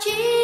Jesus.